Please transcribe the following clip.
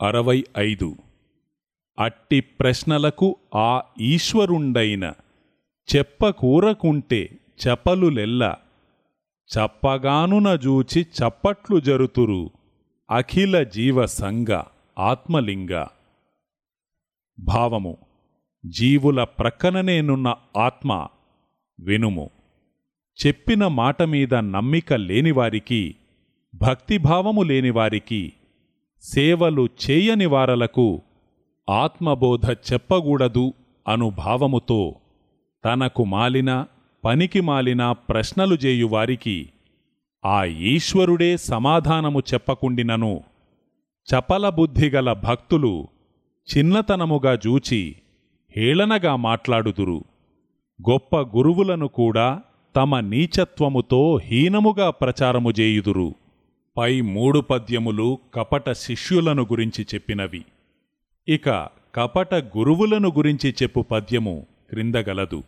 అరవై ఐదు. అట్టి ప్రశ్నలకు ఆ ఈశ్వరుండైన చెప్పకూరకుంటే చపలులెల్ల చప్పగానున జూచి చప్పట్లు జరుతురు అఖిల జీవ సంగ ఆత్మలింగ. భావము జీవుల ప్రక్కననేనున్న ఆత్మ వినుము. చెప్పిన మాట మీద నమ్మిక లేనివారికి భక్తిభావము లేనివారికి సేవలు చేయని వారలకు ఆత్మబోధ చెప్పకూడదు అను భావముతో తనకు మాలిన పనికి మాలిన ప్రశ్నలు చేయువారికి ఆ ఈశ్వరుడే సమాధానము చెప్పకుండినను. చపలబుద్ధిగల భక్తులు చిన్నతనముగా జూచి హేళనగా మాట్లాడుదురు. గొప్ప గురువులను కూడా తమ నీచత్వముతో హీనముగా ప్రచారము చేయుదురు పై మూడు పద్యములు కపట శిష్యులను గురించి చెప్పినవి. ఇక కపట గురువులను గురించి చెప్పు పద్యము క్రిందగలదు